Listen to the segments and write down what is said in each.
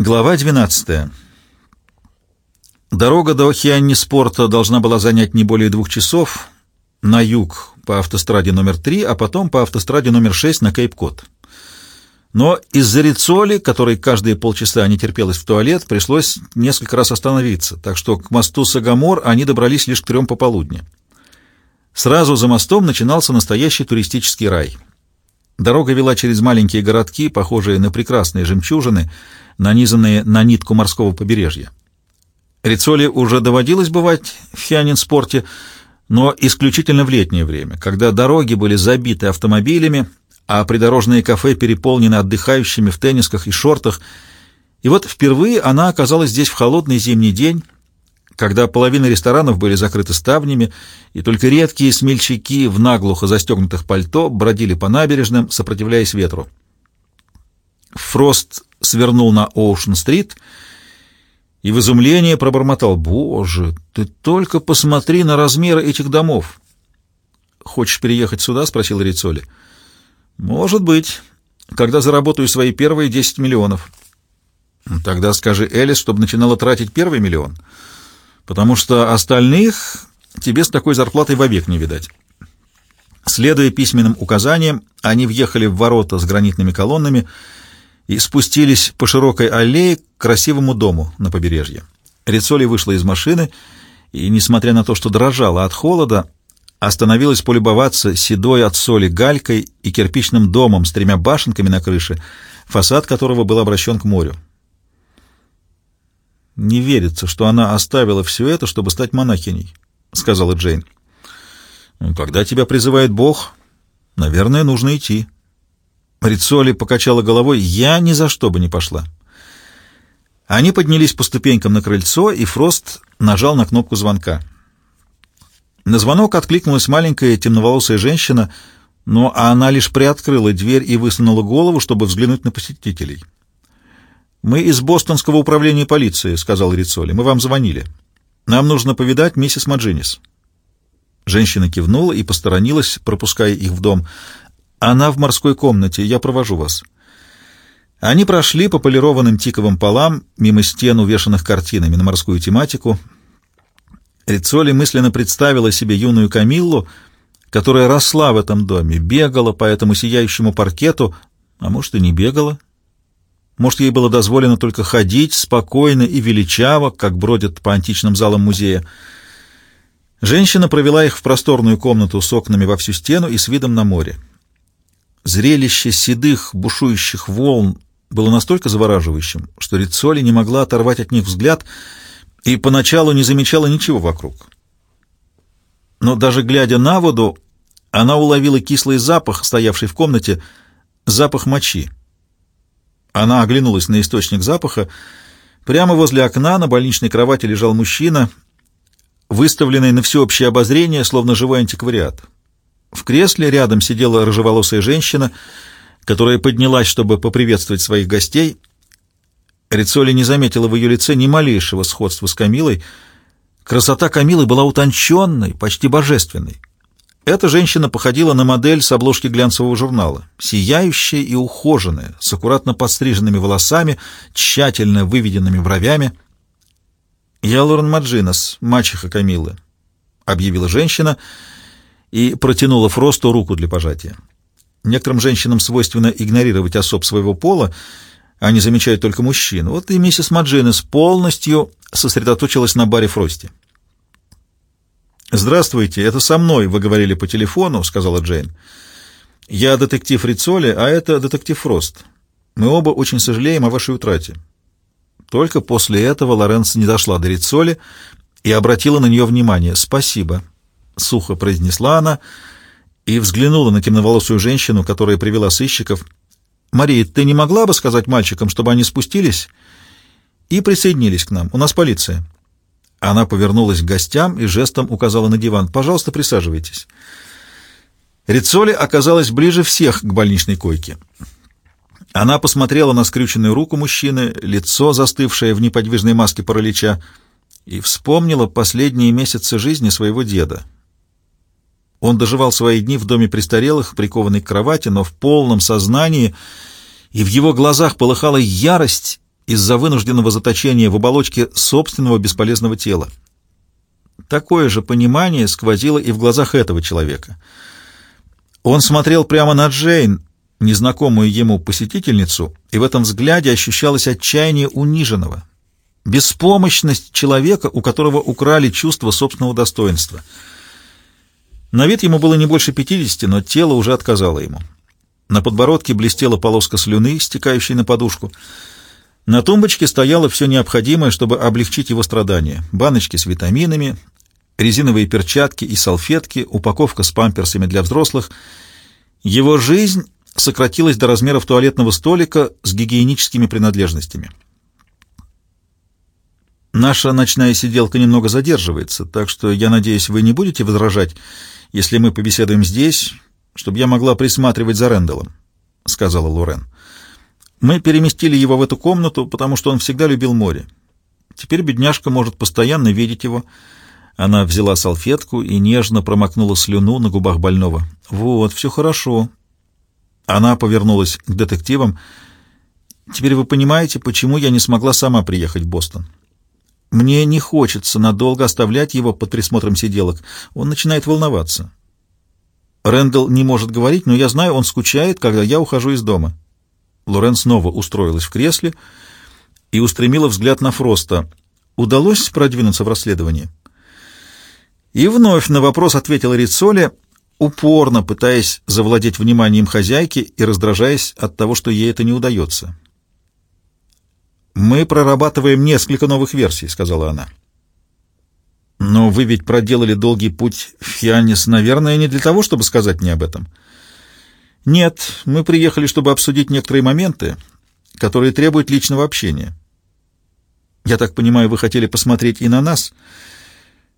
Глава 12. Дорога до Хианни-спорта должна была занять не более двух часов на юг по автостраде номер 3, а потом по автостраде номер 6 на Кейп-Кот. Но из-за Рицоли, которой каждые полчаса не терпелось в туалет, пришлось несколько раз остановиться, так что к мосту Сагамор они добрались лишь к трем пополудни. Сразу за мостом начинался настоящий туристический рай. Дорога вела через маленькие городки, похожие на прекрасные жемчужины, нанизанные на нитку морского побережья. Рицоли уже доводилось бывать в Хианин-спорте, но исключительно в летнее время, когда дороги были забиты автомобилями, а придорожные кафе переполнены отдыхающими в теннисках и шортах. И вот впервые она оказалась здесь в холодный зимний день, когда половина ресторанов были закрыты ставнями, и только редкие смельчаки в наглухо застегнутых пальто бродили по набережным, сопротивляясь ветру. Фрост свернул на Оушен-стрит и в изумлении пробормотал. «Боже, ты только посмотри на размеры этих домов!» «Хочешь переехать сюда?» — спросил Рицоли. «Может быть, когда заработаю свои первые десять миллионов». «Тогда скажи Элис, чтобы начинала тратить первый миллион, потому что остальных тебе с такой зарплатой вовек не видать». Следуя письменным указаниям, они въехали в ворота с гранитными колоннами — и спустились по широкой аллее к красивому дому на побережье. Рицоли вышла из машины и, несмотря на то, что дрожала от холода, остановилась полюбоваться седой от соли галькой и кирпичным домом с тремя башенками на крыше, фасад которого был обращен к морю. «Не верится, что она оставила все это, чтобы стать монахиней», — сказала Джейн. «Когда тебя призывает Бог, наверное, нужно идти». Рицоли покачала головой. «Я ни за что бы не пошла». Они поднялись по ступенькам на крыльцо, и Фрост нажал на кнопку звонка. На звонок откликнулась маленькая темноволосая женщина, но она лишь приоткрыла дверь и высунула голову, чтобы взглянуть на посетителей. «Мы из Бостонского управления полиции», — сказал Рицоли. «Мы вам звонили. Нам нужно повидать миссис Маджинис». Женщина кивнула и посторонилась, пропуская их в дом. Она в морской комнате, я провожу вас». Они прошли по полированным тиковым полам, мимо стен, увешанных картинами на морскую тематику. Рицоли мысленно представила себе юную Камиллу, которая росла в этом доме, бегала по этому сияющему паркету, а может и не бегала. Может, ей было дозволено только ходить спокойно и величаво, как бродят по античным залам музея. Женщина провела их в просторную комнату с окнами во всю стену и с видом на море. Зрелище седых, бушующих волн было настолько завораживающим, что Рицоли не могла оторвать от них взгляд и поначалу не замечала ничего вокруг. Но даже глядя на воду, она уловила кислый запах, стоявший в комнате, запах мочи. Она оглянулась на источник запаха. Прямо возле окна на больничной кровати лежал мужчина, выставленный на всеобщее обозрение, словно живой антиквариат. В кресле рядом сидела рыжеволосая женщина, которая поднялась, чтобы поприветствовать своих гостей. Рицоли не заметила в ее лице ни малейшего сходства с Камилой. Красота Камилы была утонченной, почти божественной. Эта женщина походила на модель с обложки глянцевого журнала, сияющая и ухоженная, с аккуратно подстриженными волосами, тщательно выведенными бровями. «Я Лорен Маджинас, мачеха Камилы», — объявила женщина, — и протянула Фросту руку для пожатия. Некоторым женщинам свойственно игнорировать особ своего пола, они замечают только мужчин. Вот и миссис Маджинес полностью сосредоточилась на баре Фросте. «Здравствуйте, это со мной, вы говорили по телефону», — сказала Джейн. «Я детектив Рицоли, а это детектив Фрост. Мы оба очень сожалеем о вашей утрате». Только после этого Лоренс не дошла до Рицоли и обратила на нее внимание. «Спасибо», — сухо произнесла она и взглянула на темноволосую женщину, которая привела сыщиков. «Мария, ты не могла бы сказать мальчикам, чтобы они спустились и присоединились к нам? У нас полиция». Она повернулась к гостям и жестом указала на диван. «Пожалуйста, присаживайтесь». Рицоли оказалась ближе всех к больничной койке. Она посмотрела на скрюченную руку мужчины, лицо, застывшее в неподвижной маске паралича, и вспомнила последние месяцы жизни своего деда. Он доживал свои дни в доме престарелых, прикованный к кровати, но в полном сознании, и в его глазах полыхала ярость из-за вынужденного заточения в оболочке собственного бесполезного тела. Такое же понимание сквозило и в глазах этого человека. Он смотрел прямо на Джейн, незнакомую ему посетительницу, и в этом взгляде ощущалось отчаяние униженного, беспомощность человека, у которого украли чувство собственного достоинства. На вид ему было не больше пятидесяти, но тело уже отказало ему. На подбородке блестела полоска слюны, стекающей на подушку — на тумбочке стояло все необходимое, чтобы облегчить его страдания. Баночки с витаминами, резиновые перчатки и салфетки, упаковка с памперсами для взрослых. Его жизнь сократилась до размеров туалетного столика с гигиеническими принадлежностями. Наша ночная сиделка немного задерживается, так что я надеюсь, вы не будете возражать, если мы побеседуем здесь, чтобы я могла присматривать за Рэндаллом, — сказала Лорен. Мы переместили его в эту комнату, потому что он всегда любил море. Теперь бедняжка может постоянно видеть его. Она взяла салфетку и нежно промокнула слюну на губах больного. «Вот, все хорошо». Она повернулась к детективам. «Теперь вы понимаете, почему я не смогла сама приехать в Бостон. Мне не хочется надолго оставлять его под присмотром сиделок. Он начинает волноваться. Рэндалл не может говорить, но я знаю, он скучает, когда я ухожу из дома». Лорен снова устроилась в кресле и устремила взгляд на Фроста. Удалось продвинуться в расследовании? И вновь на вопрос ответила Рицоли, упорно пытаясь завладеть вниманием хозяйки и раздражаясь от того, что ей это не удается. «Мы прорабатываем несколько новых версий», — сказала она. «Но вы ведь проделали долгий путь в Хианис, наверное, не для того, чтобы сказать мне об этом». «Нет, мы приехали, чтобы обсудить некоторые моменты, которые требуют личного общения. Я так понимаю, вы хотели посмотреть и на нас.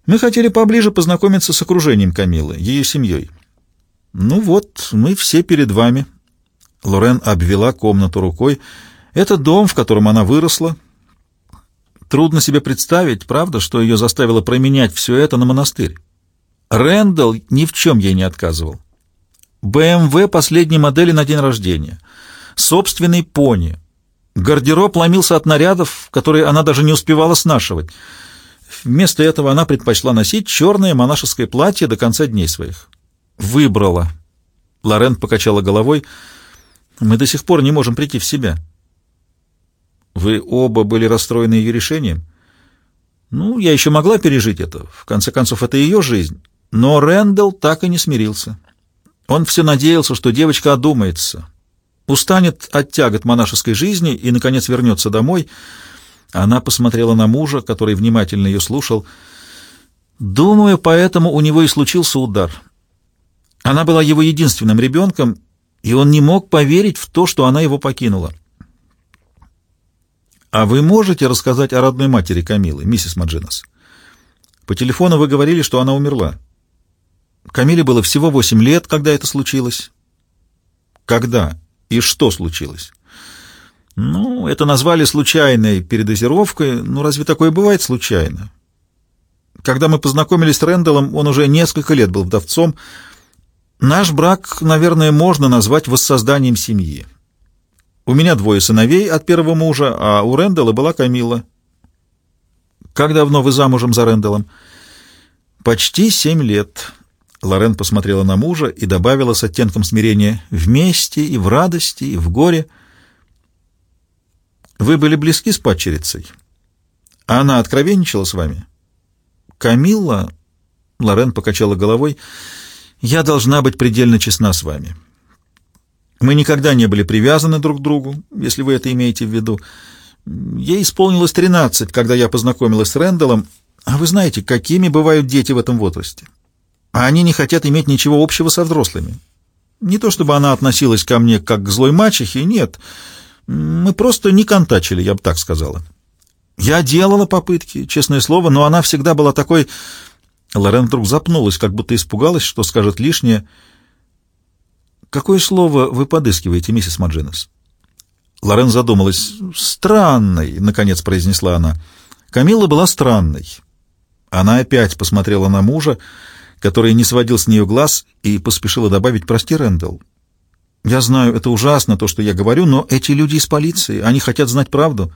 Мы хотели поближе познакомиться с окружением Камилы, ее семьей. Ну вот, мы все перед вами». Лорен обвела комнату рукой. «Это дом, в котором она выросла». Трудно себе представить, правда, что ее заставило променять все это на монастырь. Рэндалл ни в чем ей не отказывал. БМВ последней модели на день рождения, собственный пони. Гардероб ломился от нарядов, которые она даже не успевала снашивать. Вместо этого она предпочла носить черное монашеское платье до конца дней своих. Выбрала. Лорен покачала головой. Мы до сих пор не можем прийти в себя. Вы оба были расстроены ее решением? Ну, я еще могла пережить это. В конце концов, это ее жизнь. Но Рэндалл так и не смирился. Он все надеялся, что девочка одумается, устанет от тягот монашеской жизни и, наконец, вернется домой. Она посмотрела на мужа, который внимательно ее слушал. Думаю, поэтому у него и случился удар. Она была его единственным ребенком, и он не мог поверить в то, что она его покинула. «А вы можете рассказать о родной матери Камилы, миссис Маджинас? По телефону вы говорили, что она умерла». Камиле было всего восемь лет, когда это случилось. Когда и что случилось? Ну, это назвали случайной передозировкой. Ну, разве такое бывает случайно? Когда мы познакомились с Рэндаллом, он уже несколько лет был вдовцом. Наш брак, наверное, можно назвать воссозданием семьи. У меня двое сыновей от первого мужа, а у Рэндалла была Камила. Как давно вы замужем за Рэндаллом? Почти семь лет. Лорен посмотрела на мужа и добавила с оттенком смирения «вместе и в радости, и в горе». «Вы были близки с падчерицей? Она откровенничала с вами?» «Камилла?» — Лорен покачала головой. «Я должна быть предельно честна с вами. Мы никогда не были привязаны друг к другу, если вы это имеете в виду. Ей исполнилось тринадцать, когда я познакомилась с Рэндаллом, а вы знаете, какими бывают дети в этом возрасте а они не хотят иметь ничего общего со взрослыми. Не то чтобы она относилась ко мне как к злой мачехе, нет. Мы просто не контачили, я бы так сказала. Я делала попытки, честное слово, но она всегда была такой... Лорен вдруг запнулась, как будто испугалась, что скажет лишнее. «Какое слово вы подыскиваете, миссис Маджинес?» Лорен задумалась. «Странный», — наконец произнесла она. Камилла была странной. Она опять посмотрела на мужа, — который не сводил с нее глаз, и поспешила добавить «Прости, Рэндалл». «Я знаю, это ужасно, то, что я говорю, но эти люди из полиции, они хотят знать правду».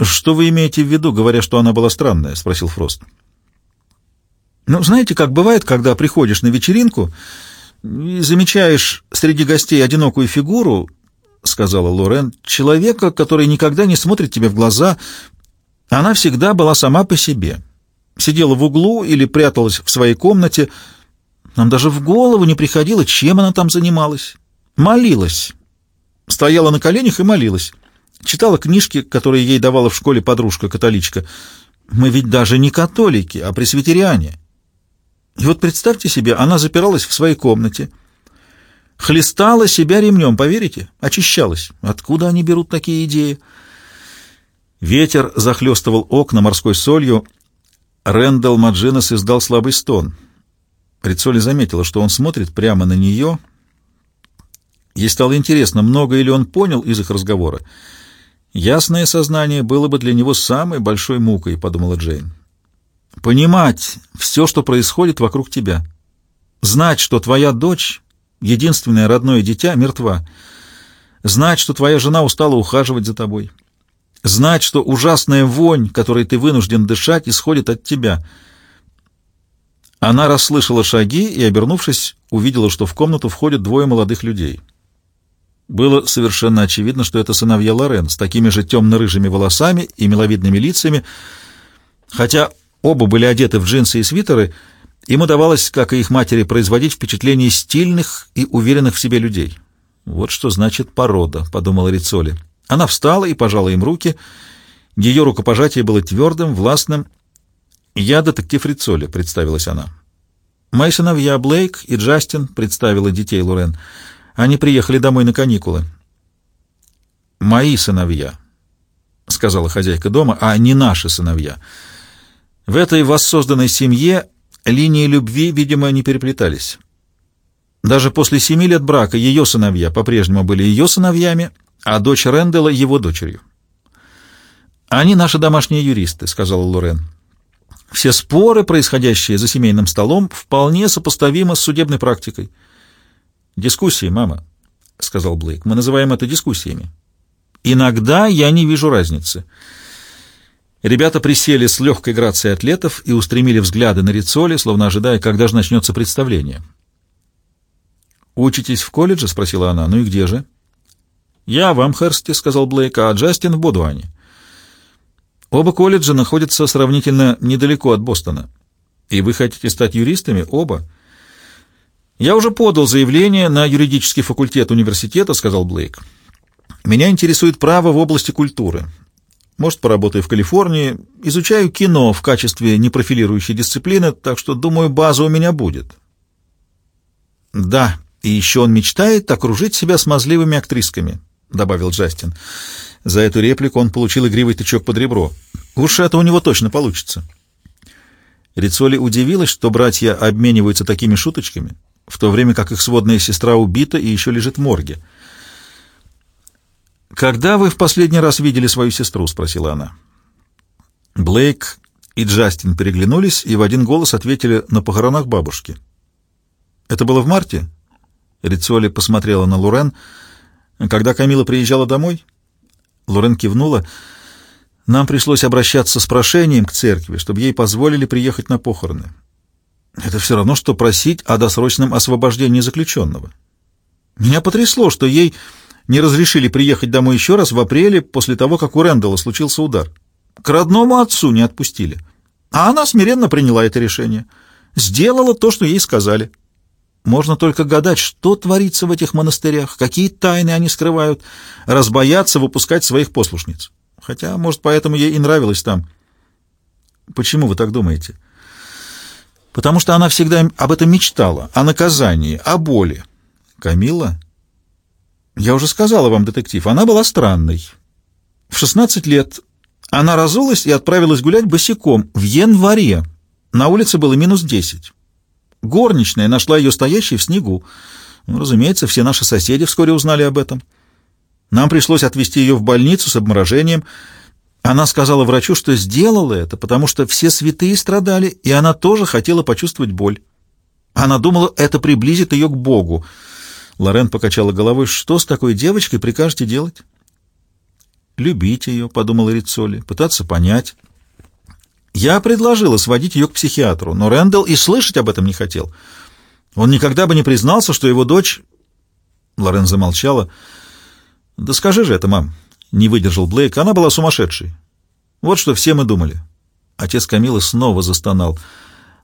«Что вы имеете в виду, говоря, что она была странная?» — спросил Фрост. «Ну, знаете, как бывает, когда приходишь на вечеринку и замечаешь среди гостей одинокую фигуру, — сказала Лорен, — человека, который никогда не смотрит тебе в глаза. Она всегда была сама по себе. Сидела в углу или пряталась в своей комнате. Нам даже в голову не приходило, чем она там занималась. Молилась. Стояла на коленях и молилась. Читала книжки, которые ей давала в школе подружка-католичка. Мы ведь даже не католики, а пресвитериане. И вот представьте себе, она запиралась в своей комнате, хлестала себя ремнем, поверите? Очищалась. Откуда они берут такие идеи? Ветер захлестывал окна морской солью. Рэндалл Маджинес издал слабый стон. Рицоли заметила, что он смотрит прямо на нее. Ей стало интересно, много ли он понял из их разговора. Ясное сознание было бы для него самой большой мукой, подумала Джейн. Понимать все, что происходит вокруг тебя. Знать, что твоя дочь, единственное родное дитя, мертва. Знать, что твоя жена устала ухаживать за тобой. Знать, что ужасная вонь, которой ты вынужден дышать, исходит от тебя. Она расслышала шаги и, обернувшись, увидела, что в комнату входят двое молодых людей. Было совершенно очевидно, что это сыновья Лорен с такими же темно-рыжими волосами и миловидными лицами, хотя оба были одеты в джинсы и свитеры, им удавалось, как и их матери, производить впечатление стильных и уверенных в себе людей. «Вот что значит порода», — подумала Рицоли. Она встала и пожала им руки. Ее рукопожатие было твердым, властным. «Я детектив Рицоли», — представилась она. «Мои сыновья Блейк и Джастин», — представила детей Лорен, — они приехали домой на каникулы. «Мои сыновья», — сказала хозяйка дома, — «а не наши сыновья. В этой воссозданной семье линии любви, видимо, не переплетались. Даже после семи лет брака ее сыновья по-прежнему были ее сыновьями, а дочь Рэндалла — его дочерью. «Они наши домашние юристы», — сказала Лорен. «Все споры, происходящие за семейным столом, вполне сопоставимы с судебной практикой». «Дискуссии, мама», — сказал Блейк. «Мы называем это дискуссиями». «Иногда я не вижу разницы». Ребята присели с легкой грацией атлетов и устремили взгляды на Рицоли, словно ожидая, когда же начнется представление. «Учитесь в колледже?» — спросила она. «Ну и где же?» «Я в Амхерсте», — сказал Блейк, — «а Джастин в Бодуане». «Оба колледжа находятся сравнительно недалеко от Бостона. И вы хотите стать юристами? Оба?» «Я уже подал заявление на юридический факультет университета», — сказал Блейк. «Меня интересует право в области культуры. Может, поработаю в Калифорнии. Изучаю кино в качестве непрофилирующей дисциплины, так что, думаю, база у меня будет». «Да, и еще он мечтает окружить себя смазливыми актрисками», — добавил Джастин. За эту реплику он получил игривый тычок под ребро. «Уж это у него точно получится». Рицоли удивилась, что братья обмениваются такими шуточками в то время как их сводная сестра убита и еще лежит в морге. «Когда вы в последний раз видели свою сестру?» — спросила она. Блейк и Джастин переглянулись и в один голос ответили на похоронах бабушки. «Это было в марте?» Рицоли посмотрела на Лурен. «Когда Камила приезжала домой?» Лурен кивнула. «Нам пришлось обращаться с прошением к церкви, чтобы ей позволили приехать на похороны. Это все равно, что просить о досрочном освобождении заключенного. Меня потрясло, что ей не разрешили приехать домой еще раз в апреле после того, как у Рэндалла случился удар. К родному отцу не отпустили. А она смиренно приняла это решение. Сделала то, что ей сказали. Можно только гадать, что творится в этих монастырях, какие тайны они скрывают, раз боятся выпускать своих послушниц. Хотя, может, поэтому ей и нравилось там. Почему вы так думаете? — потому что она всегда об этом мечтала, о наказании, о боли. Камила? Я уже сказала вам, детектив, она была странной. В 16 лет она разулась и отправилась гулять босиком в январе. На улице было минус 10. Горничная нашла ее стоящей в снегу. Ну, разумеется, все наши соседи вскоре узнали об этом. Нам пришлось отвезти ее в больницу с обморожением, она сказала врачу, что сделала это, потому что все святые страдали, и она тоже хотела почувствовать боль. Она думала, это приблизит ее к Богу. Лорен покачала головой. «Что с такой девочкой прикажете делать?» любить ее, — подумала Рицоли, — пытаться понять. Я предложила сводить ее к психиатру, но Рэндалл и слышать об этом не хотел. Он никогда бы не признался, что его дочь... Лорен замолчала. «Да скажи же это, мам!» — не выдержал Блейк. «Она была сумасшедшей. Вот что все мы думали». Отец Камилы снова застонал.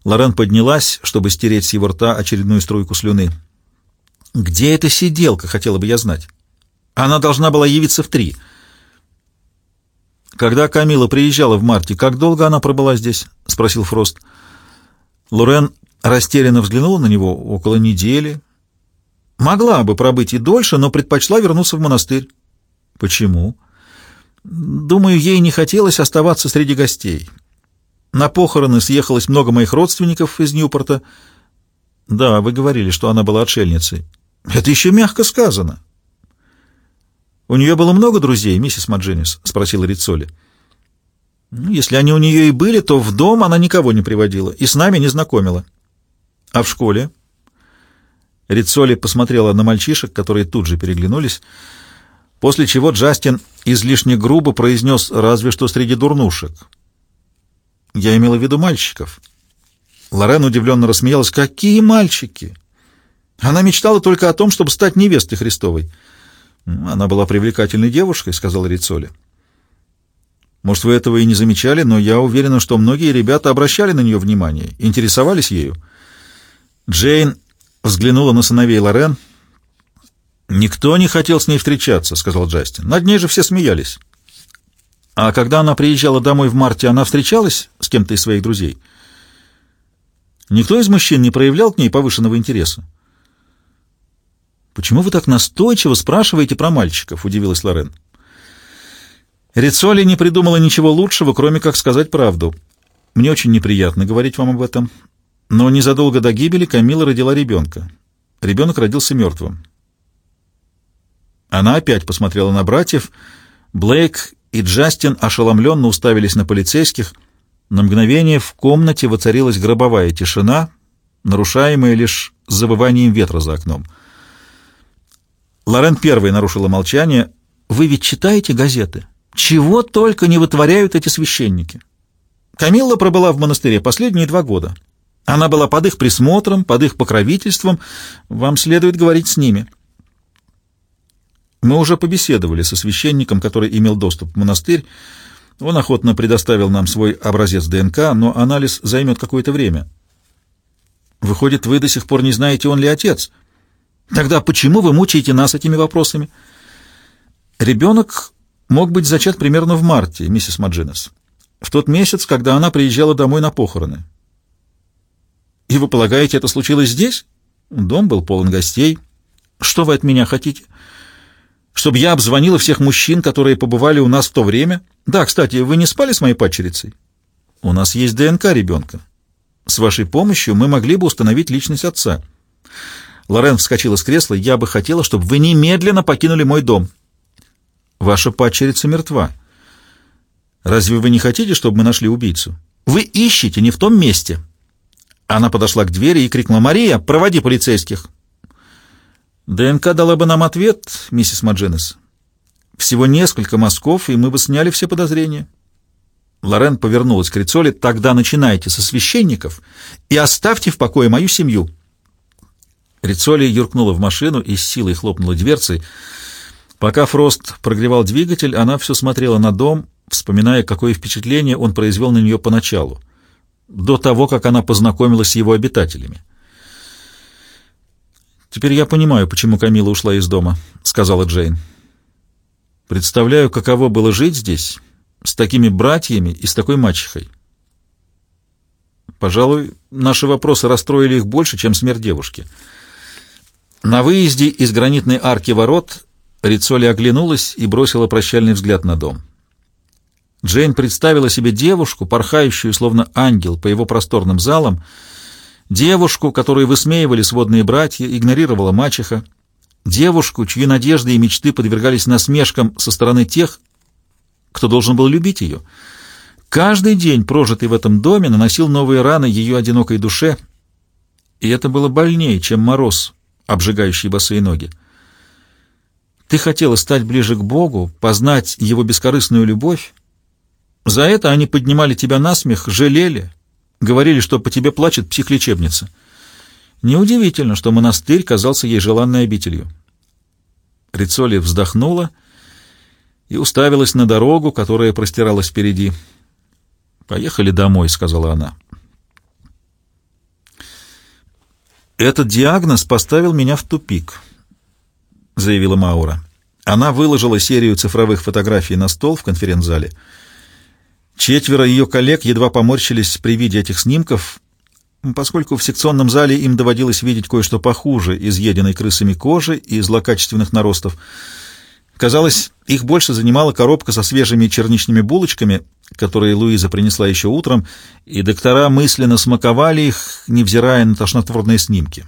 Лорен поднялась, чтобы стереть с его рта очередную струйку слюны. «Где эта сиделка, хотела бы я знать? Она должна была явиться в три». «Когда Камила приезжала в марте, как долго она пробыла здесь?» — спросил Фрост. Лорен растерянно взглянула на него около недели. Могла бы пробыть и дольше, но предпочла вернуться в монастырь. Почему? Думаю, ей не хотелось оставаться среди гостей. На похороны съехалось много моих родственников из Ньюпорта. Да, вы говорили, что она была отшельницей. Это еще мягко сказано. У нее было много друзей, миссис Маджинис? спросила Рицоли. Ну, если они у нее и были, то в дом она никого не приводила и с нами не знакомила. А в школе? Рицоли посмотрела на мальчишек, которые тут же переглянулись, после чего Джастин излишне грубо произнес «разве что среди дурнушек». Я имела в виду мальчиков. Лорен удивленно рассмеялась. «Какие мальчики?» Она мечтала только о том, чтобы стать невестой Христовой. «Она была привлекательной девушкой», — сказал Рицоли. «Может, вы этого и не замечали, но я уверена, что многие ребята обращали на нее внимание, интересовались ею». Джейн взглянула на сыновей Лорен. «Никто не хотел с ней встречаться», — сказал Джастин. «Над ней же все смеялись». «А когда она приезжала домой в марте, она встречалась с кем-то из своих друзей?» «Никто из мужчин не проявлял к ней повышенного интереса?» «Почему вы так настойчиво спрашиваете про мальчиков?» — удивилась Лорен. Рицоли не придумала ничего лучшего, кроме как сказать правду. «Мне очень неприятно говорить вам об этом, но незадолго до гибели Камила родила ребенка. Ребенок родился мертвым. Она опять посмотрела на братьев. Блейк и Джастин ошеломленно уставились на полицейских. На мгновение в комнате воцарилась гробовая тишина, нарушаемая лишь завыванием ветра за окном. Лорен первой нарушила молчание. «Вы ведь читаете газеты? Чего только не вытворяют эти священники!» Камилла пробыла в монастыре последние два года. Она была под их присмотром, под их покровительством. Вам следует говорить с ними. Мы уже побеседовали со священником, который имел доступ в монастырь. Он охотно предоставил нам свой образец ДНК, но анализ займет какое-то время. Выходит, вы до сих пор не знаете, он ли отец? Тогда почему вы мучаете нас этими вопросами? Ребенок мог быть зачат примерно в марте, миссис Маджинес, в тот месяц, когда она приезжала домой на похороны. И вы полагаете, это случилось здесь? Дом был полон гостей. Что вы от меня хотите? Чтобы я обзвонила всех мужчин, которые побывали у нас в то время? Да, кстати, вы не спали с моей падчерицей? У нас есть ДНК ребенка. С вашей помощью мы могли бы установить личность отца. Лорен вскочила с кресла. Я бы хотела, чтобы вы немедленно покинули мой дом. Ваша падчерица мертва. Разве вы не хотите, чтобы мы нашли убийцу? Вы ищете не в том месте. Она подошла к двери и крикнула «Мария, проводи полицейских!» ДНК дала бы нам ответ, миссис Маджинес. Всего несколько мазков, и мы бы сняли все подозрения. Лорен повернулась к Рицоле. «Тогда начинайте со священников и оставьте в покое мою семью». Рицоли юркнула в машину и с силой хлопнула дверцей. Пока Фрост прогревал двигатель, она все смотрела на дом, вспоминая, какое впечатление он произвел на нее поначалу до того, как она познакомилась с его обитателями. «Теперь я понимаю, почему Камила ушла из дома», — сказала Джейн. «Представляю, каково было жить здесь с такими братьями и с такой мачехой. Пожалуй, наши вопросы расстроили их больше, чем смерть девушки». На выезде из гранитной арки ворот Рицоли оглянулась и бросила прощальный взгляд на дом. Джейн представила себе девушку, порхающую, словно ангел, по его просторным залам, девушку, которую высмеивали сводные братья, игнорировала мачеха, девушку, чьи надежды и мечты подвергались насмешкам со стороны тех, кто должен был любить ее. Каждый день, прожитый в этом доме, наносил новые раны ее одинокой душе, и это было больнее, чем мороз, обжигающий босые ноги. Ты хотела стать ближе к Богу, познать Его бескорыстную любовь. За это они поднимали тебя на смех, жалели, говорили, что по тебе плачет психлечебница. Неудивительно, что монастырь казался ей желанной обителью. Рицоли вздохнула и уставилась на дорогу, которая простиралась впереди. «Поехали домой», — сказала она. «Этот диагноз поставил меня в тупик», — заявила Маура. Она выложила серию цифровых фотографий на стол в конференц-зале. Четверо ее коллег едва поморщились при виде этих снимков, поскольку в секционном зале им доводилось видеть кое-что похуже изъеденной крысами кожи и злокачественных наростов. Казалось, их больше занимала коробка со свежими черничными булочками, которые Луиза принесла еще утром, и доктора мысленно смаковали их, невзирая на тошнотворные снимки.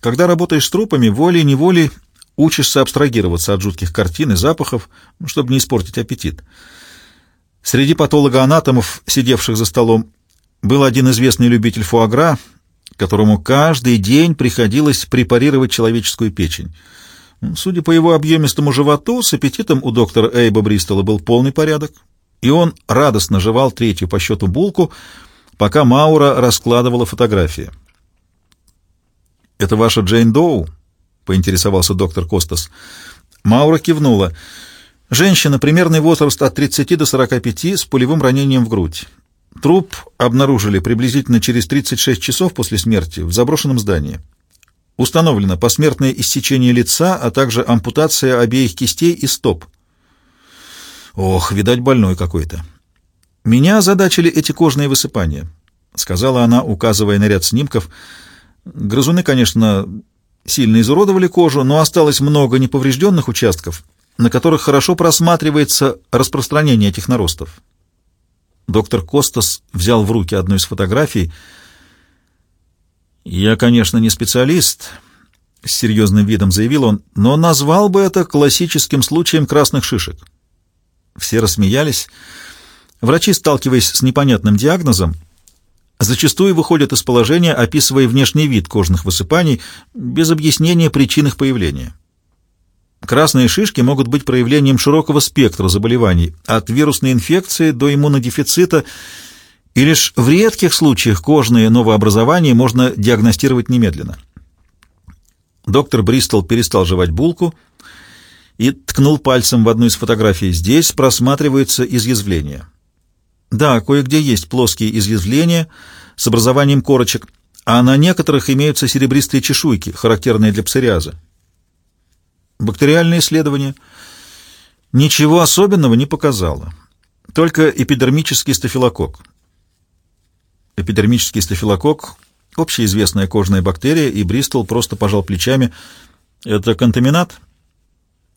Когда работаешь с трупами, волей-неволей учишься абстрагироваться от жутких картин и запахов, чтобы не испортить аппетит. Среди патологоанатомов, сидевших за столом, был один известный любитель фуагра, которому каждый день приходилось препарировать человеческую печень. Судя по его объемистому животу, с аппетитом у доктора Эйба Бристола был полный порядок, и он радостно жевал третью по счету булку, пока Маура раскладывала фотографии. «Это ваша Джейн Доу?» — поинтересовался доктор Костас. Маура кивнула. «Женщина, примерный возраст от 30 до 45, с пулевым ранением в грудь. Труп обнаружили приблизительно через 36 часов после смерти в заброшенном здании». Установлено посмертное иссечение лица, а также ампутация обеих кистей и стоп. Ох, видать, больной какой-то. Меня озадачили эти кожные высыпания, сказала она, указывая на ряд снимков. Грызуны, конечно, сильно изуродовали кожу, но осталось много неповрежденных участков, на которых хорошо просматривается распространение этих наростов. Доктор Костас взял в руки одну из фотографий — «Я, конечно, не специалист», — с серьезным видом заявил он, «но назвал бы это классическим случаем красных шишек». Все рассмеялись. Врачи, сталкиваясь с непонятным диагнозом, зачастую выходят из положения, описывая внешний вид кожных высыпаний, без объяснения причин их появления. Красные шишки могут быть проявлением широкого спектра заболеваний, от вирусной инфекции до иммунодефицита и лишь в редких случаях кожные новообразования можно диагностировать немедленно. Доктор Бристол перестал жевать булку и ткнул пальцем в одну из фотографий. Здесь просматриваются изъязвления. Да, кое-где есть плоские изъязвления с образованием корочек, а на некоторых имеются серебристые чешуйки, характерные для псориаза. Бактериальное исследование ничего особенного не показало, только эпидермический стафилококк. Эпидермический стафилококк — общеизвестная кожная бактерия, и Бристол просто пожал плечами. «Это контаминат?»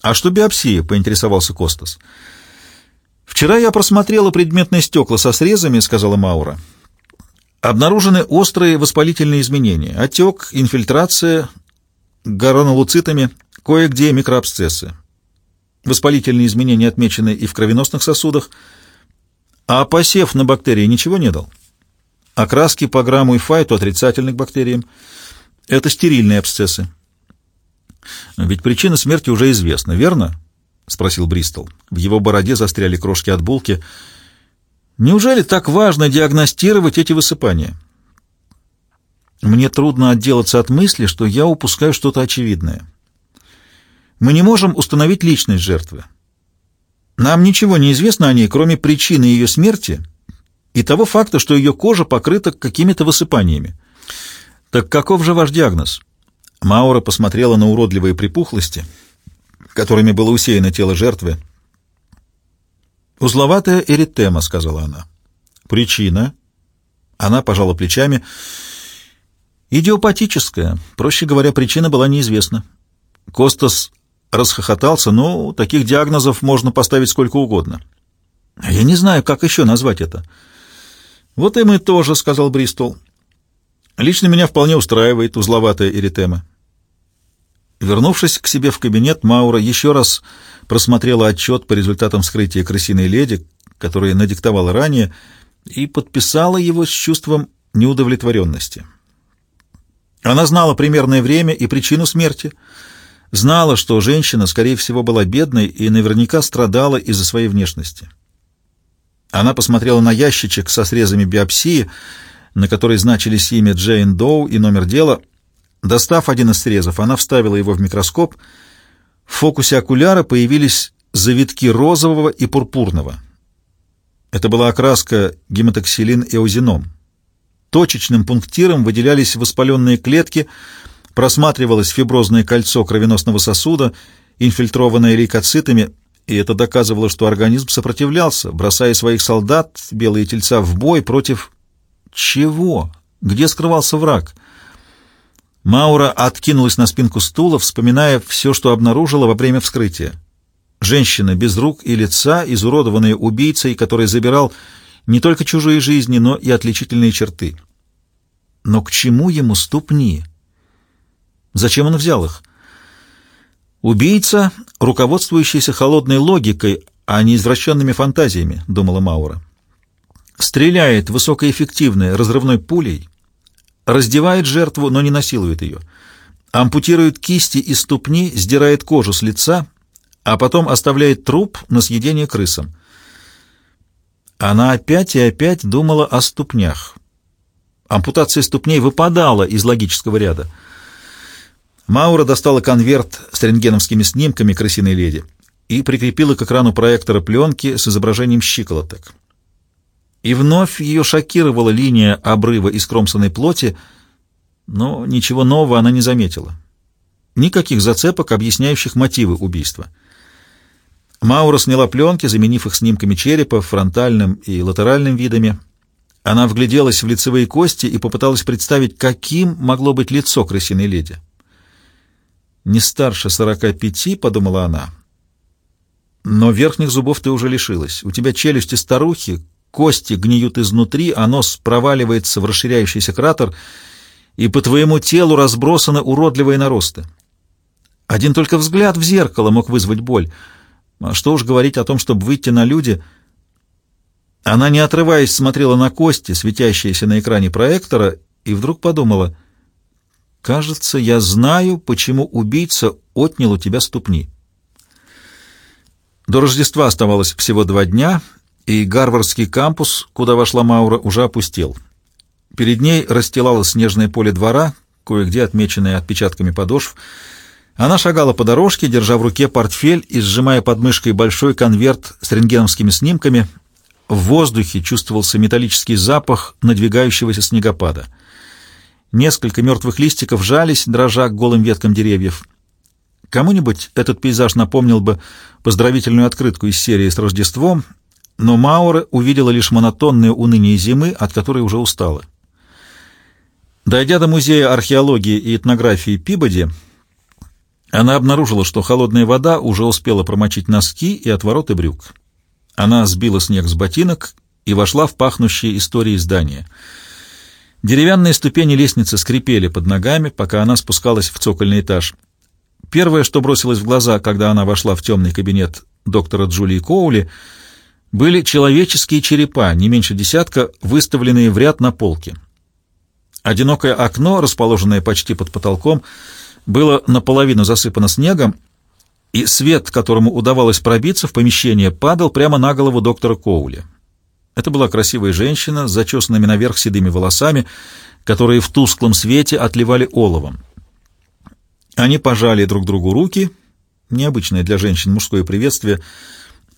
«А что биопсия?» — поинтересовался Костас. «Вчера я просмотрела предметные стекла со срезами», — сказала Маура. «Обнаружены острые воспалительные изменения. Отек, инфильтрация, горанулоцитами, кое-где микроабсцессы. Воспалительные изменения отмечены и в кровеносных сосудах. А посев на бактерии ничего не дал?» Окраски по грамму и файту отрицательны к бактериям. Это стерильные абсцессы. Ведь причина смерти уже известна, верно? спросил Бристол. В его бороде застряли крошки от булки. Неужели так важно диагностировать эти высыпания? Мне трудно отделаться от мысли, что я упускаю что-то очевидное. Мы не можем установить личность жертвы. Нам ничего не известно о ней, кроме причины ее смерти — и того факта, что ее кожа покрыта какими-то высыпаниями. Так каков же ваш диагноз? Маура посмотрела на уродливые припухлости, которыми было усеяно тело жертвы. «Узловатая эритема», — сказала она. «Причина?» Она пожала плечами. «Идиопатическая. Проще говоря, причина была неизвестна». Костас расхохотался, но таких диагнозов можно поставить сколько угодно. «Я не знаю, как еще назвать это». «Вот и мы тоже», — сказал Бристол. «Лично меня вполне устраивает узловатая эритема». Вернувшись к себе в кабинет, Маура еще раз просмотрела отчет по результатам вскрытия крысиной леди, который надиктовала ранее, и подписала его с чувством неудовлетворенности. Она знала примерное время и причину смерти, знала, что женщина, скорее всего, была бедной и наверняка страдала из-за своей внешности. Она посмотрела на ящичек со срезами биопсии, на который значились имя Джейн Доу и номер дела. Достав один из срезов, она вставила его в микроскоп. В фокусе окуляра появились завитки розового и пурпурного. Это была окраска гематоксилин-эозином. Точечным пунктиром выделялись воспаленные клетки, просматривалось фиброзное кольцо кровеносного сосуда, инфильтрованное лейкоцитами, и это доказывало, что организм сопротивлялся, бросая своих солдат, белые тельца, в бой против... Чего? Где скрывался враг? Маура откинулась на спинку стула, вспоминая все, что обнаружила во время вскрытия. Женщина без рук и лица, изуродованная убийцей, который забирал не только чужие жизни, но и отличительные черты. Но к чему ему ступни? Зачем он взял их? Убийца, руководствующийся холодной логикой, а не извращенными фантазиями, думала Маура. Стреляет высокоэффективной разрывной пулей, раздевает жертву, но не насилует ее, ампутирует кисти и ступни, сдирает кожу с лица, а потом оставляет труп на съедение крысам. Она опять и опять думала о ступнях. Ампутация ступней выпадала из логического ряда. Маура достала конверт с рентгеновскими снимками крысиной леди и прикрепила к экрану проектора пленки с изображением щиколоток. И вновь ее шокировала линия обрыва из кромсанной плоти, но ничего нового она не заметила. Никаких зацепок, объясняющих мотивы убийства. Маура сняла пленки, заменив их снимками черепа, фронтальным и латеральным видами. Она вгляделась в лицевые кости и попыталась представить, каким могло быть лицо крысиной леди. «Не старше сорока пяти», — подумала она. «Но верхних зубов ты уже лишилась. У тебя челюсти старухи, кости гниют изнутри, а нос проваливается в расширяющийся кратер, и по твоему телу разбросаны уродливые наросты. Один только взгляд в зеркало мог вызвать боль». А что уж говорить о том, чтобы выйти на люди. Она, не отрываясь, смотрела на кости, светящиеся на экране проектора, и вдруг подумала, «Кажется, я знаю, почему убийца отнял у тебя ступни». До Рождества оставалось всего два дня, и Гарвардский кампус, куда вошла Маура, уже опустел. Перед ней расстилалось снежное поле двора, кое-где отмеченное отпечатками подошв, она шагала по дорожке, держа в руке портфель и сжимая под мышкой большой конверт с рентгеновскими снимками. В воздухе чувствовался металлический запах надвигающегося снегопада. Несколько мертвых листиков жались, дрожа к голым веткам деревьев. Кому-нибудь этот пейзаж напомнил бы поздравительную открытку из серии с Рождеством, но Маура увидела лишь монотонное уныние зимы, от которой уже устала. Дойдя до музея археологии и этнографии Пибоди, она обнаружила, что холодная вода уже успела промочить носки и отвороты брюк. Она сбила снег с ботинок и вошла в пахнущее историей здание. Деревянные ступени лестницы скрипели под ногами, пока она спускалась в цокольный этаж. Первое, что бросилось в глаза, когда она вошла в темный кабинет доктора Джулии Коули, были человеческие черепа, не меньше десятка, выставленные в ряд на полке. Одинокое окно, расположенное почти под потолком, — было наполовину засыпано снегом, и свет, которому удавалось пробиться в помещение, падал прямо на голову доктора Коули. Это была красивая женщина с зачесанными наверх седыми волосами, которые в тусклом свете отливали оловом. Они пожали друг другу руки, необычное для женщин мужское приветствие.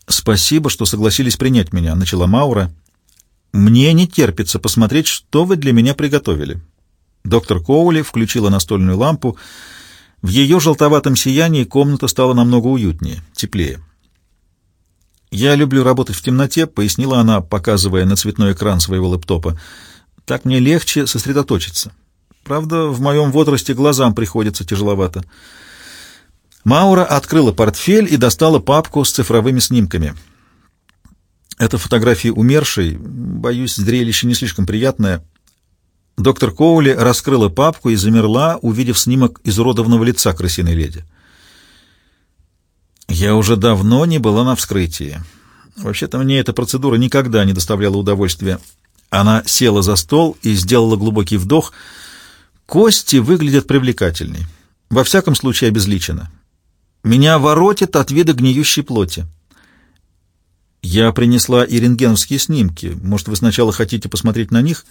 «Спасибо, что согласились принять меня», — начала Маура. «Мне не терпится посмотреть, что вы для меня приготовили». Доктор Коули включила настольную лампу, — в ее желтоватом сиянии комната стала намного уютнее, теплее. «Я люблю работать в темноте», — пояснила она, показывая на цветной экран своего лэптопа. «Так мне легче сосредоточиться. Правда, в моем возрасте глазам приходится тяжеловато». Маура открыла портфель и достала папку с цифровыми снимками. Это фотографии умершей. Боюсь, зрелище не слишком приятное. Доктор Коули раскрыла папку и замерла, увидев снимок изуродованного лица крысиной леди. «Я уже давно не была на вскрытии. Вообще-то мне эта процедура никогда не доставляла удовольствия. Она села за стол и сделала глубокий вдох. Кости выглядят привлекательней. Во всяком случае, обезличено. Меня воротит от вида гниющей плоти. Я принесла и рентгеновские снимки. Может, вы сначала хотите посмотреть на них?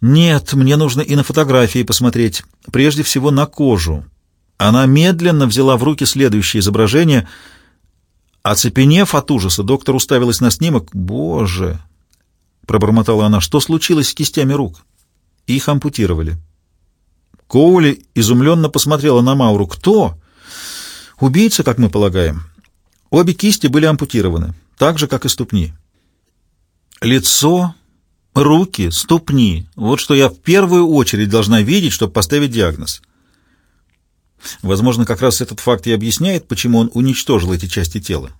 Нет, мне нужно и на фотографии посмотреть. Прежде всего на кожу. Она медленно взяла в руки следующее изображение. Оцепенев от ужаса, доктор уставилась на снимок. «Боже!» — пробормотала она. «Что случилось с кистями рук?» Их ампутировали. Коули изумленно посмотрела на Мауру. «Кто?» «Убийца, как мы полагаем. Обе кисти были ампутированы, так же, как и ступни. Лицо, руки, ступни — вот что я в первую очередь должна видеть, чтобы поставить диагноз». Возможно, как раз этот факт и объясняет, почему он уничтожил эти части тела.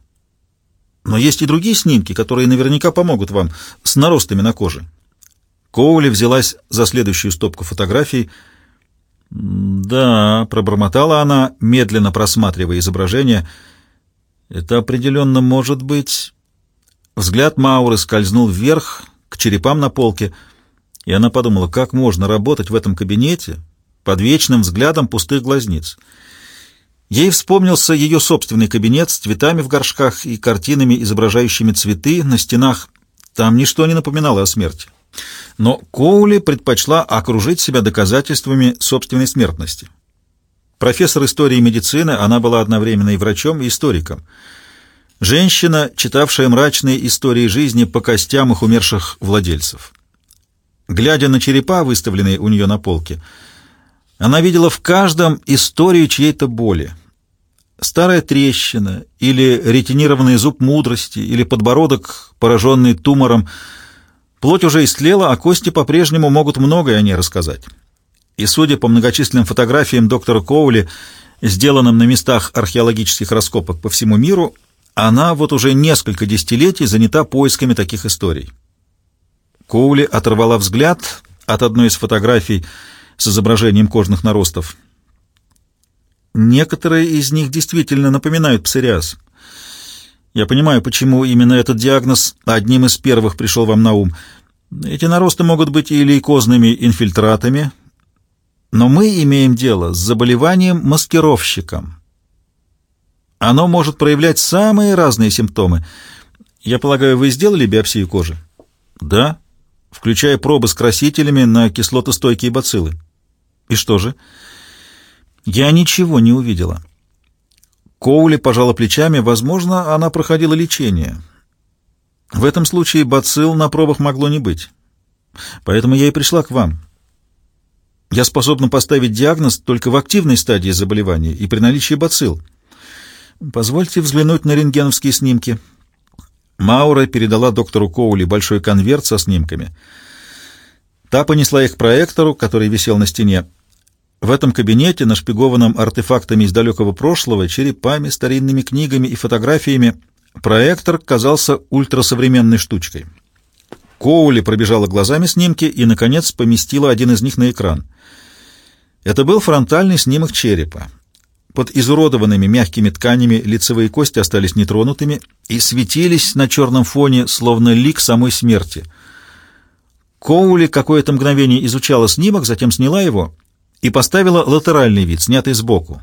Но есть и другие снимки, которые наверняка помогут вам с наростами на коже. Коули взялась за следующую стопку фотографий. «Да», — пробормотала она, медленно просматривая изображение. «Это определенно может быть...» Взгляд Мауры скользнул вверх, к черепам на полке, и она подумала, как можно работать в этом кабинете, под вечным взглядом пустых глазниц. Ей вспомнился ее собственный кабинет с цветами в горшках и картинами, изображающими цветы на стенах. Там ничто не напоминало о смерти. Но Коули предпочла окружить себя доказательствами собственной смертности. Профессор истории и медицины, она была одновременно и врачом, и историком. Женщина, читавшая мрачные истории жизни по костям их умерших владельцев. Глядя на черепа, выставленные у нее на полке, она видела в каждом историю чьей-то боли. Старая трещина, или ретинированный зуб мудрости, или подбородок, пораженный тумором. Плоть уже истлела, а кости по-прежнему могут многое о ней рассказать. И судя по многочисленным фотографиям доктора Коули, сделанным на местах археологических раскопок по всему миру, она вот уже несколько десятилетий занята поисками таких историй. Коули оторвала взгляд от одной из фотографий, с изображением кожных наростов. Некоторые из них действительно напоминают псориаз. Я понимаю, почему именно этот диагноз одним из первых пришел вам на ум. Эти наросты могут быть и лейкозными инфильтратами, но мы имеем дело с заболеванием-маскировщиком. Оно может проявлять самые разные симптомы. Я полагаю, вы сделали биопсию кожи? Да, включая пробы с красителями на кислотостойкие бациллы. И что же? Я ничего не увидела. Коули пожала плечами. Возможно, она проходила лечение. В этом случае бацилл на пробах могло не быть. Поэтому я и пришла к вам. Я способна поставить диагноз только в активной стадии заболевания и при наличии бацилл. Позвольте взглянуть на рентгеновские снимки. Маура передала доктору Коули большой конверт со снимками. Та понесла их к проектору, который висел на стене. В этом кабинете, нашпигованном артефактами из далекого прошлого, черепами, старинными книгами и фотографиями, проектор казался ультрасовременной штучкой. Коули пробежала глазами снимки и, наконец, поместила один из них на экран. Это был фронтальный снимок черепа. Под изуродованными мягкими тканями лицевые кости остались нетронутыми и светились на черном фоне, словно лик самой смерти. Коули какое-то мгновение изучала снимок, затем сняла его — и поставила латеральный вид, снятый сбоку.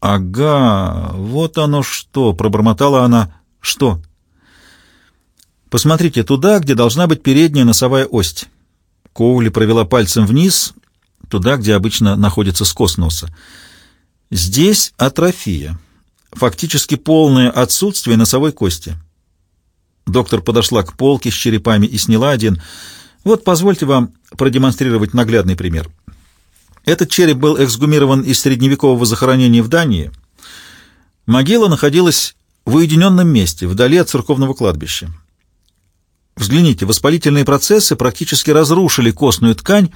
«Ага, вот оно что!» — пробормотала она. «Что?» «Посмотрите туда, где должна быть передняя носовая ось». Коули провела пальцем вниз, туда, где обычно находится скос носа. «Здесь атрофия, фактически полное отсутствие носовой кости». Доктор подошла к полке с черепами и сняла один. «Вот, позвольте вам продемонстрировать наглядный пример». Этот череп был эксгумирован из средневекового захоронения в Дании. Могила находилась в уединенном месте, вдали от церковного кладбища. Взгляните, воспалительные процессы практически разрушили костную ткань,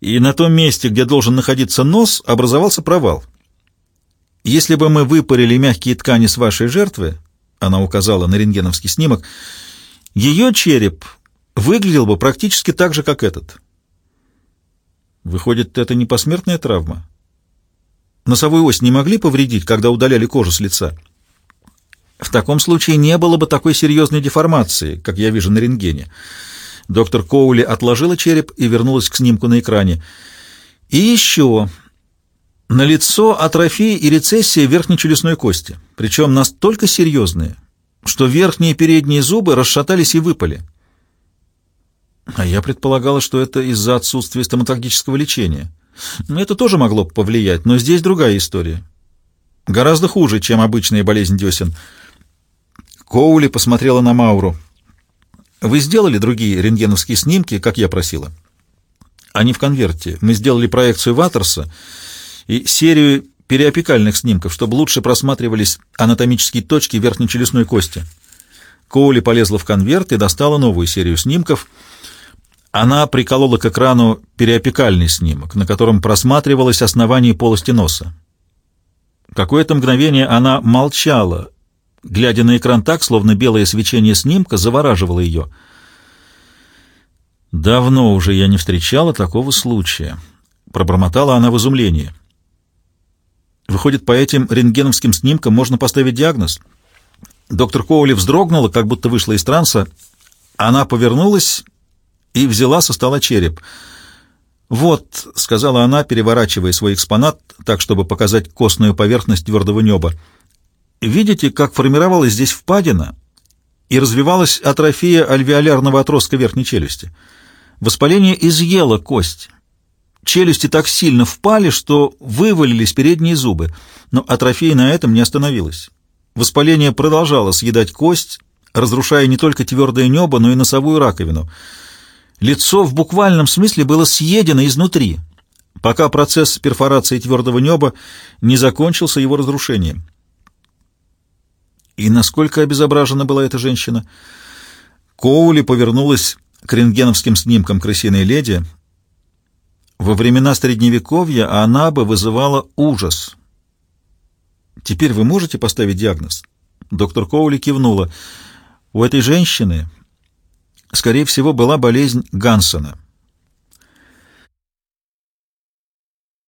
и на том месте, где должен находиться нос, образовался провал. Если бы мы выпарили мягкие ткани с вашей жертвы, она указала на рентгеновский снимок, ее череп выглядел бы практически так же, как этот. Выходит, это не посмертная травма? Носовую ось не могли повредить, когда удаляли кожу с лица? В таком случае не было бы такой серьезной деформации, как я вижу на рентгене. Доктор Коули отложила череп и вернулась к снимку на экране. И еще. На лицо атрофия и рецессия верхней челюстной кости, причем настолько серьезные, что верхние и передние зубы расшатались и выпали. А я предполагала, что это из-за отсутствия стоматологического лечения. Это тоже могло повлиять, но здесь другая история. Гораздо хуже, чем обычная болезнь десен. Коули посмотрела на Мауру. «Вы сделали другие рентгеновские снимки, как я просила?» «Они в конверте. Мы сделали проекцию Ваттерса и серию периопикальных снимков, чтобы лучше просматривались анатомические точки верхнечелюстной кости». Коули полезла в конверт и достала новую серию снимков. Она приколола к экрану периопикальный снимок, на котором просматривалось основание полости носа. Какое-то мгновение она молчала, глядя на экран так, словно белое свечение снимка завораживало ее. «Давно уже я не встречала такого случая», — пробормотала она в изумлении. «Выходит, по этим рентгеновским снимкам можно поставить диагноз?» Доктор Коули вздрогнула, как будто вышла из транса. Она повернулась и взяла со стола череп. «Вот», — сказала она, переворачивая свой экспонат так, чтобы показать костную поверхность твердого неба, — Видите, как формировалась здесь впадина и развивалась атрофия альвеолярного отростка верхней челюсти? Воспаление изъело кость. Челюсти так сильно впали, что вывалились передние зубы, но атрофия на этом не остановилась. Воспаление продолжало съедать кость, разрушая не только твердое небо, но и носовую раковину. Лицо в буквальном смысле было съедено изнутри, пока процесс перфорации твердого неба не закончился его разрушением. И насколько обезображена была эта женщина? Коули повернулась к рентгеновским снимкам крысиной леди. Во времена Средневековья она бы вызывала ужас. «Теперь вы можете поставить диагноз?» Доктор Коули кивнула. «У этой женщины, скорее всего, была болезнь Гансона».